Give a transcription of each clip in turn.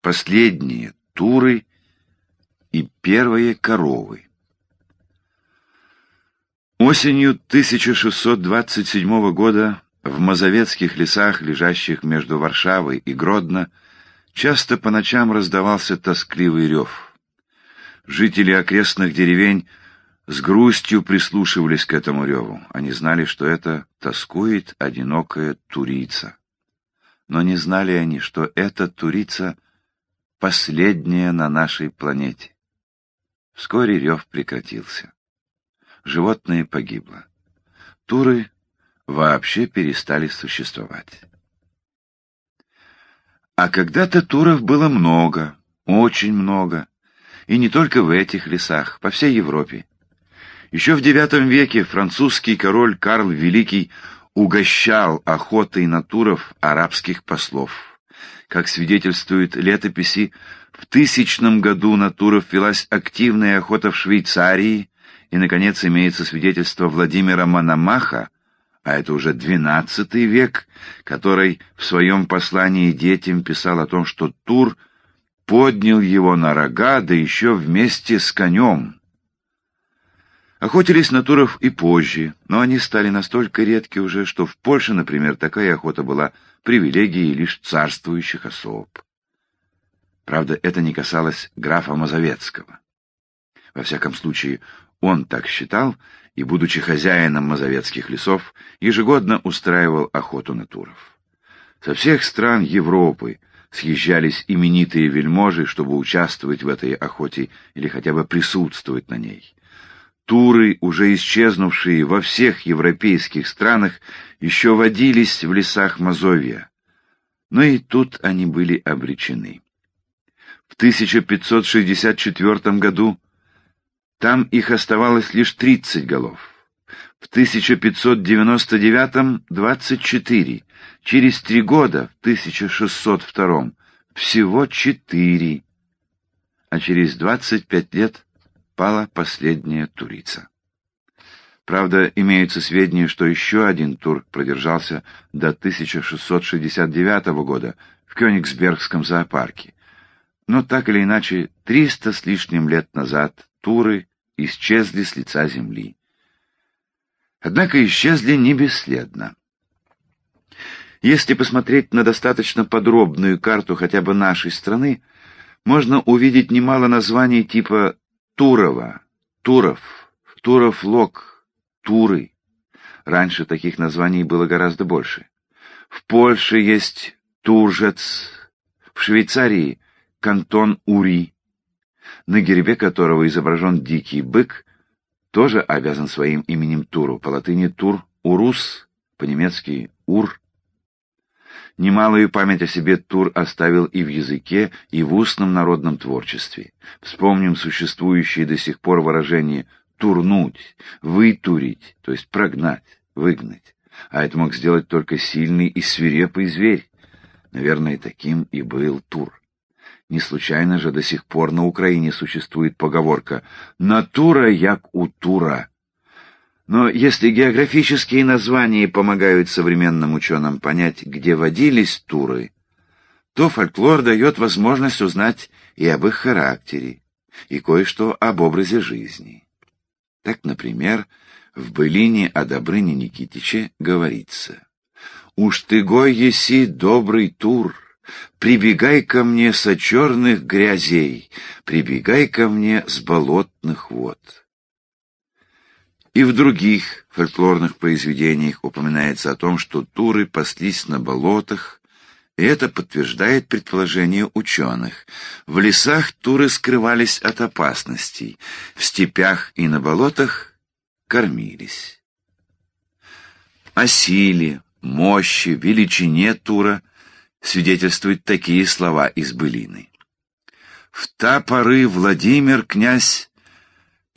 последние туры и первые коровы. Осенью 1627 года в Мазовецких лесах, лежащих между Варшавой и Гродно, часто по ночам раздавался тоскливый рев. Жители окрестных деревень с грустью прислушивались к этому реву. Они знали, что это тоскует одинокая турица. Но не знали они, что эта турица последняя на нашей планете. Вскоре рев прекратился животное погибло. Туры вообще перестали существовать. А когда-то туров было много, очень много, и не только в этих лесах, по всей Европе. Еще в IX веке французский король Карл Великий угощал охотой на туров арабских послов. Как свидетельствуют летописи, в тысячном году на туров велась активная охота в Швейцарии, и, наконец, имеется свидетельство Владимира Мономаха, а это уже XII век, который в своем послании детям писал о том, что Тур поднял его на рога, да еще вместе с конем. Охотились на туров и позже, но они стали настолько редки уже, что в Польше, например, такая охота была привилегией лишь царствующих особ. Правда, это не касалось графа Мазовецкого. Во всяком случае, он так считал и, будучи хозяином Мазовецких лесов, ежегодно устраивал охоту на туров. Со всех стран Европы съезжались именитые вельможи, чтобы участвовать в этой охоте или хотя бы присутствовать на ней. Туры, уже исчезнувшие во всех европейских странах, еще водились в лесах Мазовия. Но и тут они были обречены. В 1564 году там их оставалось лишь 30 голов. В 1599-м — 24. Через три года, в 1602-м, всего четыре. А через 25 лет пала последняя турица. Правда, имеются сведения, что еще один тур продержался до 1669 года в Кёнигсбергском зоопарке. Но так или иначе, 300 с лишним лет назад туры исчезли с лица земли. Однако исчезли не бесследно. Если посмотреть на достаточно подробную карту хотя бы нашей страны, можно увидеть немало названий типа Турова, Туров, Туров-Лог, Туры. Раньше таких названий было гораздо больше. В Польше есть Туржец, в Швейцарии — кантон Ури, на гербе которого изображен дикий бык, тоже обязан своим именем Туру, по латыни Тур Урус, по-немецки Ур. Немалую память о себе Тур оставил и в языке, и в устном народном творчестве. Вспомним существующее до сих пор выражение «турнуть», «вытурить», то есть прогнать, выгнать. А это мог сделать только сильный и свирепый зверь. Наверное, таким и был Тур. Не случайно же до сих пор на Украине существует поговорка «натура як у тура». Но если географические названия помогают современным ученым понять, где водились туры, то фольклор дает возможность узнать и об их характере, и кое-что об образе жизни. Так, например, в былине о Добрыне Никитиче говорится «Уж ты гой еси добрый тур». Прибегай ко мне со черных грязей, прибегай ко мне с болотных вод. И в других фольклорных произведениях упоминается о том, что туры паслись на болотах, и это подтверждает предположение ученых. В лесах туры скрывались от опасностей, в степях и на болотах кормились. О силе, мощи, величине тура свидетельствуют такие слова из былины. В та поры Владимир, князь,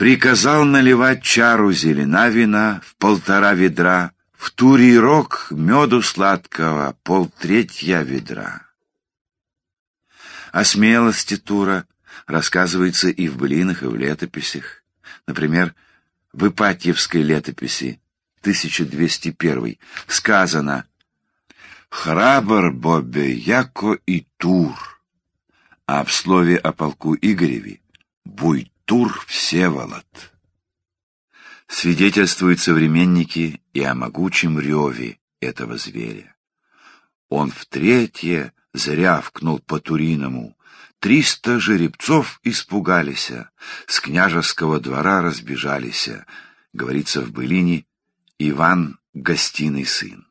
приказал наливать чару зелена вина в полтора ведра, в турий рог меду сладкого полтретья ведра. О смелости Тура рассказывается и в былинах, и в летописях. Например, в Ипатьевской летописи 1201 сказано Храбр Бобе, яко и Тур. а в слове о полку Игореве Буйтур Всеволод. Свидетельствуют современники и о могучем реве этого зверя. Он в третье зрявкнул по-туриному. Триста жеребцов испугались, с княжеского двора разбежались, говорится в былине Иван — гостиный сын.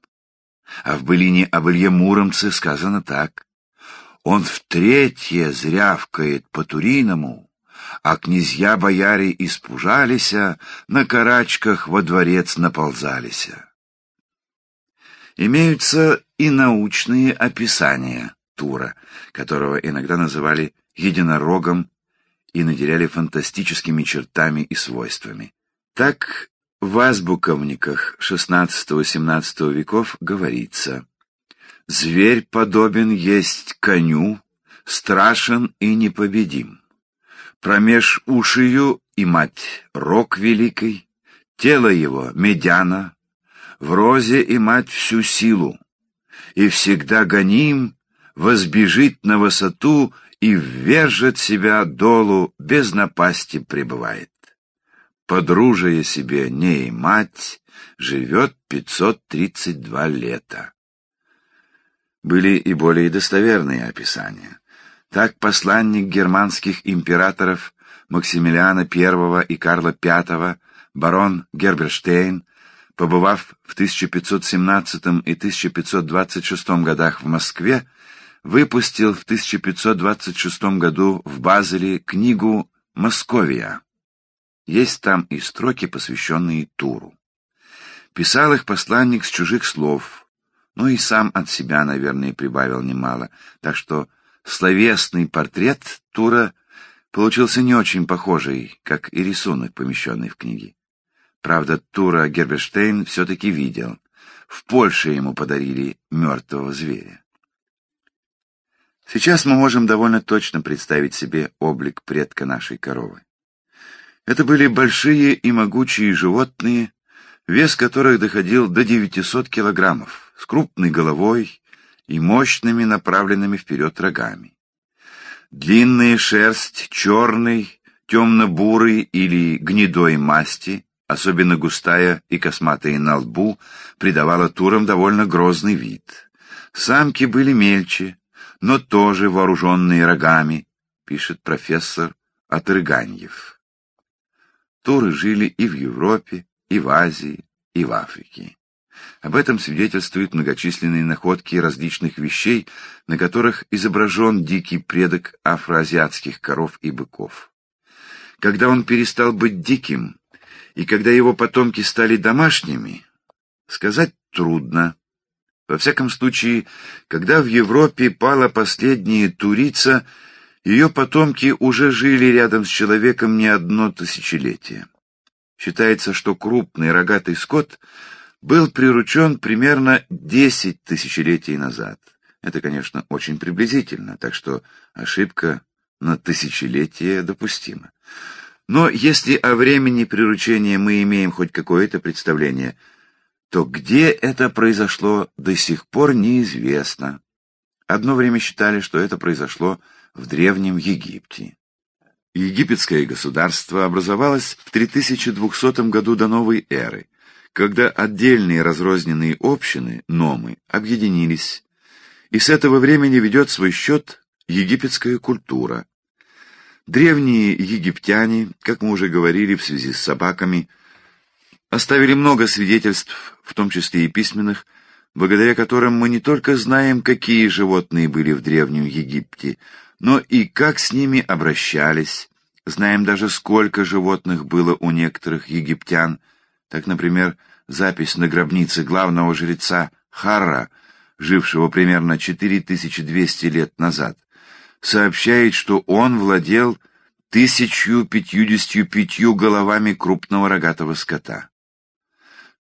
А в былине об Илье Муромце сказано так. Он в третье зрявкает по-туриному, а князья-бояре испужалися, на карачках во дворец наползалися. Имеются и научные описания Тура, которого иногда называли единорогом и наделяли фантастическими чертами и свойствами. Так в азбуковниках XVI-XVII веков говорится Зверь подобен есть коню, страшен и непобедим. Промеж ушию и мать рок великой, тело его медяна, в розе и мать всю силу, и всегда гоним, возбежит на высоту и ввержет себя долу, без напасти пребывает. Подружая себе не мать, живет пятьсот тридцать два лета. Были и более достоверные описания. Так посланник германских императоров Максимилиана I и Карла V, барон Герберштейн, побывав в 1517 и 1526 годах в Москве, выпустил в 1526 году в Базеле книгу «Московия». Есть там и строки, посвященные Туру. Писал их посланник с чужих слов, ну и сам от себя, наверное, прибавил немало, так что словесный портрет Тура получился не очень похожий, как и рисунок, помещенный в книге. Правда, Тура Герберштейн все-таки видел. В Польше ему подарили мертвого зверя. Сейчас мы можем довольно точно представить себе облик предка нашей коровы. Это были большие и могучие животные, вес которых доходил до 900 килограммов с крупной головой и мощными направленными вперед рогами. Длинная шерсть черной, темно-бурой или гнедой масти, особенно густая и косматая на лбу, придавала турам довольно грозный вид. Самки были мельче, но тоже вооруженные рогами, пишет профессор Атырганьев. Туры жили и в Европе, и в Азии, и в Африке. Об этом свидетельствуют многочисленные находки различных вещей, на которых изображен дикий предок афроазиатских коров и быков. Когда он перестал быть диким, и когда его потомки стали домашними, сказать трудно. Во всяком случае, когда в Европе пала последняя турица, ее потомки уже жили рядом с человеком не одно тысячелетие. Считается, что крупный рогатый скот — был приручен примерно десять тысячелетий назад. Это, конечно, очень приблизительно, так что ошибка на тысячелетие допустима. Но если о времени приручения мы имеем хоть какое-то представление, то где это произошло, до сих пор неизвестно. Одно время считали, что это произошло в Древнем Египте. Египетское государство образовалось в 3200 году до новой эры – когда отдельные разрозненные общины, номы, объединились, и с этого времени ведет свой счет египетская культура. Древние египтяне, как мы уже говорили в связи с собаками, оставили много свидетельств, в том числе и письменных, благодаря которым мы не только знаем, какие животные были в Древнем Египте, но и как с ними обращались, знаем даже, сколько животных было у некоторых египтян, так, например, запись на гробнице главного жреца Харра, жившего примерно 4200 лет назад, сообщает, что он владел 1055 головами крупного рогатого скота.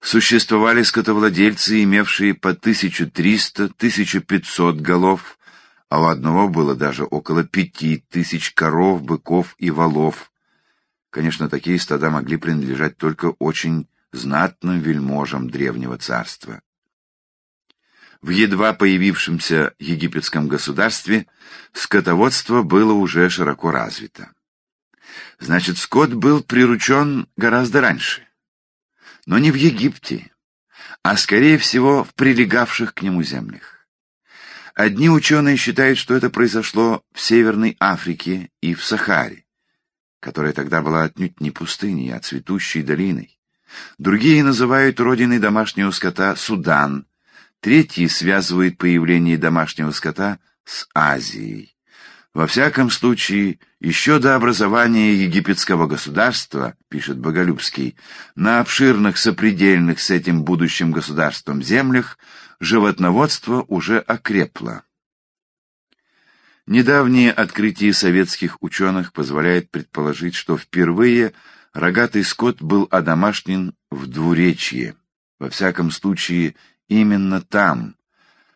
Существовали скотовладельцы, имевшие по 1300-1500 голов, а у одного было даже около пяти тысяч коров, быков и волов. Конечно, такие стада могли принадлежать только очень знатным вельможам древнего царства. В едва появившемся египетском государстве скотоводство было уже широко развито. Значит, скот был приручен гораздо раньше. Но не в Египте, а, скорее всего, в прилегавших к нему землях. Одни ученые считают, что это произошло в Северной Африке и в Сахаре, которая тогда была отнюдь не пустыней, а цветущей долиной. Другие называют родиной домашнего скота Судан, третьи связывают появление домашнего скота с Азией. Во всяком случае, еще до образования египетского государства, пишет Боголюбский, на обширных сопредельных с этим будущим государством землях животноводство уже окрепло. Недавние открытия советских ученых позволяют предположить, что впервые рогатый скот был одомашнен в двуречье, во всяком случае именно там,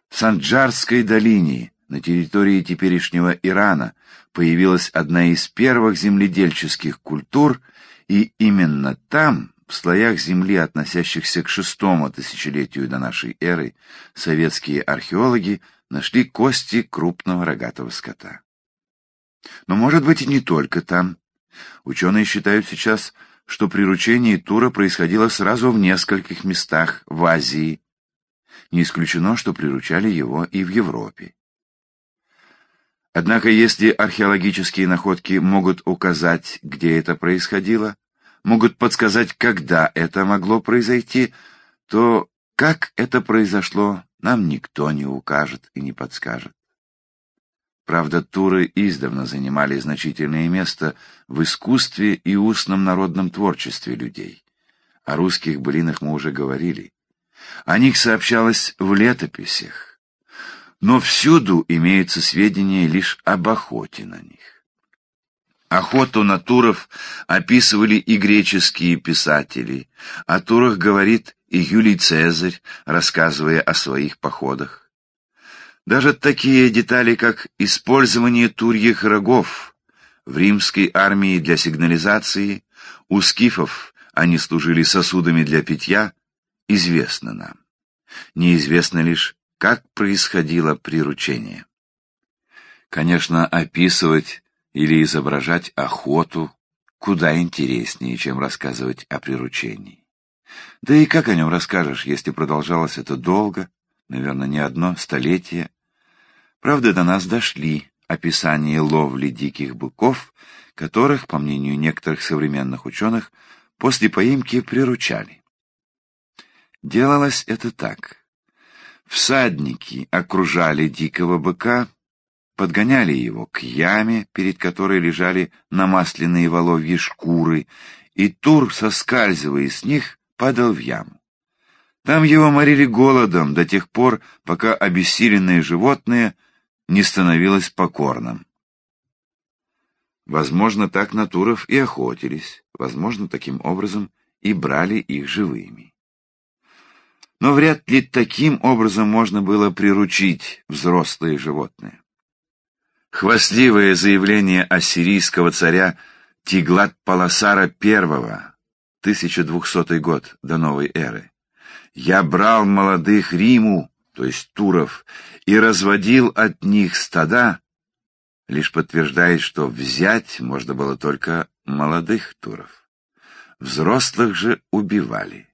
в Санджарской долине, на территории теперешнего Ирана, появилась одна из первых земледельческих культур, и именно там, в слоях земли, относящихся к шестому тысячелетию до нашей эры, советские археологи нашли кости крупного рогатого скота. Но, может быть, и не только там. Ученые считают сейчас, что приручение тура происходило сразу в нескольких местах в Азии. Не исключено, что приручали его и в Европе. Однако, если археологические находки могут указать, где это происходило, могут подсказать, когда это могло произойти, то как это произошло, нам никто не укажет и не подскажет. Правда, туры издавна занимали значительное место в искусстве и устном народном творчестве людей. О русских былинах мы уже говорили. О них сообщалось в летописях. Но всюду имеются сведения лишь об охоте на них. Охоту на туров описывали и греческие писатели. О турах говорит и Юлий Цезарь, рассказывая о своих походах. Даже такие детали, как использование турьих рогов в римской армии для сигнализации, у скифов они служили сосудами для питья, известно нам. Неизвестно лишь, как происходило приручение. Конечно, описывать или изображать охоту куда интереснее, чем рассказывать о приручении. Да и как о нем расскажешь, если продолжалось это долго, наверное, не одно столетие? Правда, до нас дошли описания ловли диких быков, которых, по мнению некоторых современных ученых, после поимки приручали. Делалось это так. Всадники окружали дикого быка, подгоняли его к яме, перед которой лежали намасленные воловьи шкуры, и Тур, соскальзывая с них, падал в яму. Там его морили голодом до тех пор, пока обессиленное животное не становилось покорным. Возможно, так натуров и охотились, возможно, таким образом и брали их живыми. Но вряд ли таким образом можно было приручить взрослые животные. Хвастливое заявление ассирийского царя Тиглат-Паласара I 1200 год до новой эры. Я брал молодых Риму, то есть туров, и разводил от них стада, лишь подтверждает, что взять можно было только молодых туров. Взрослых же убивали.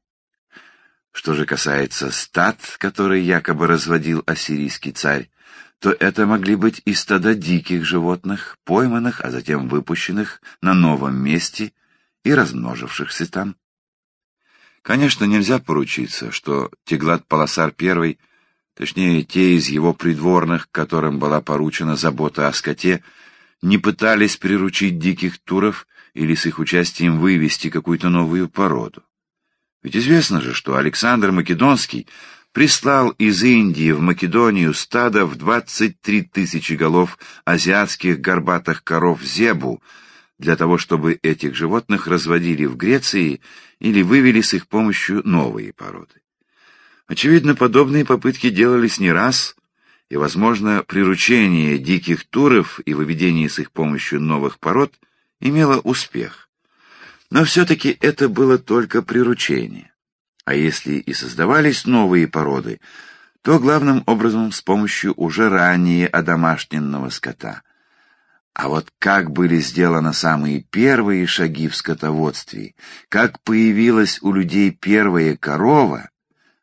Что же касается стад, которые якобы разводил ассирийский царь, то это могли быть и стада диких животных, пойманных, а затем выпущенных на новом месте и размножившихся там. Конечно, нельзя поручиться, что Теглат-Паласар I, точнее, те из его придворных, которым была поручена забота о скоте, не пытались приручить диких туров или с их участием вывести какую-то новую породу. Ведь известно же, что Александр Македонский прислал из Индии в Македонию стадо в 23 тысячи голов азиатских горбатых коров Зебу, для того, чтобы этих животных разводили в Греции или вывели с их помощью новые породы. Очевидно, подобные попытки делались не раз, и, возможно, приручение диких туров и выведение с их помощью новых пород имело успех. Но все-таки это было только приручение. А если и создавались новые породы, то главным образом с помощью уже ранее одомашненного скота. А вот как были сделаны самые первые шаги в скотоводстве, как появилась у людей первая корова,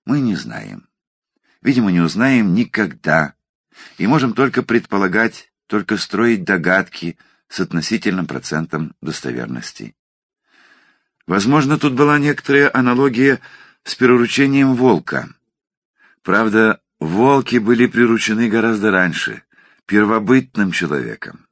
мы не знаем. Видимо, не узнаем никогда, и можем только предполагать, только строить догадки с относительным процентом достоверности. Возможно, тут была некоторая аналогия с приручением волка. Правда, волки были приручены гораздо раньше, первобытным человеком.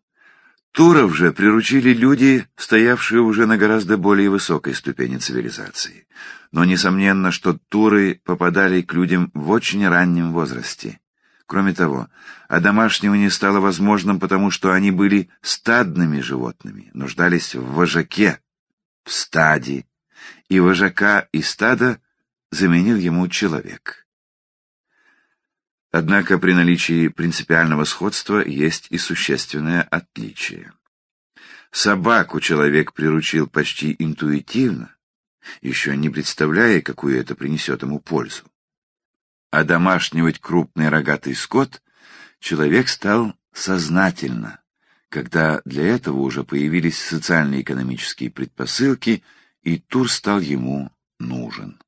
Туров же приручили люди, стоявшие уже на гораздо более высокой ступени цивилизации. Но несомненно, что туры попадали к людям в очень раннем возрасте. Кроме того, одомашнивание стало возможным, потому что они были стадными животными, нуждались в вожаке, в стаде, и вожака и стада заменил ему человек. Однако при наличии принципиального сходства есть и существенное отличие. Собаку человек приручил почти интуитивно, еще не представляя, какую это принесет ему пользу а домашнивать крупный рогатый скот человек стал сознательно, когда для этого уже появились социально-экономические предпосылки, и тур стал ему нужен.